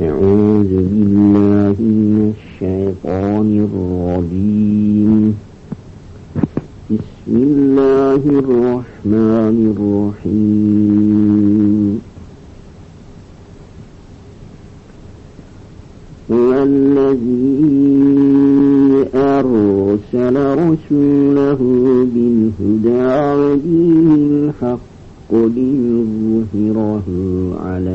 أعوذ بالله من الشيطان الرجيم. بسم الله الرحمن الرحيم. هو الذي أرسل رسوله بالهدى ودين الحق ليظهره على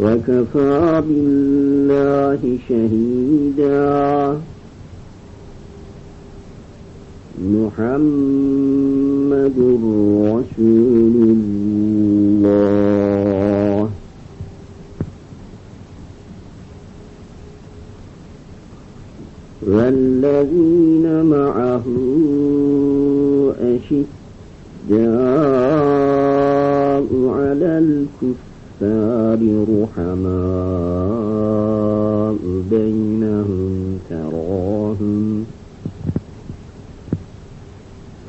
وكفى بالله شهيدا. محمد رسول الله. والذين معه أشداء على الكفار رحماء بينهم تراهم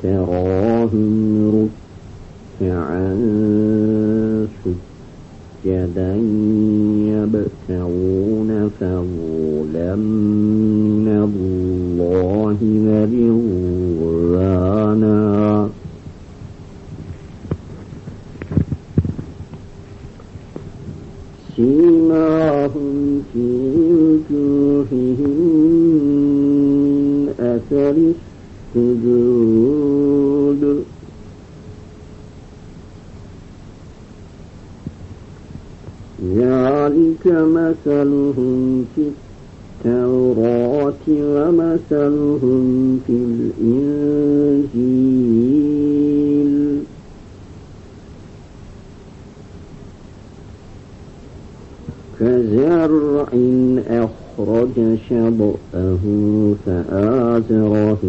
تراهم ركعا سجدا يبتغون فضلا من الله ورضوانا سيماهم في وجوههم أثر السجود. ذلك مثلهم في التوراة ومثلهم في الإنجيل. كزرع أخرج شطأه فآزره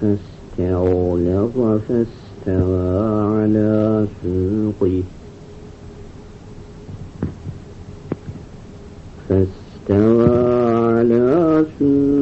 فاستغلظ فاستوى على سوقه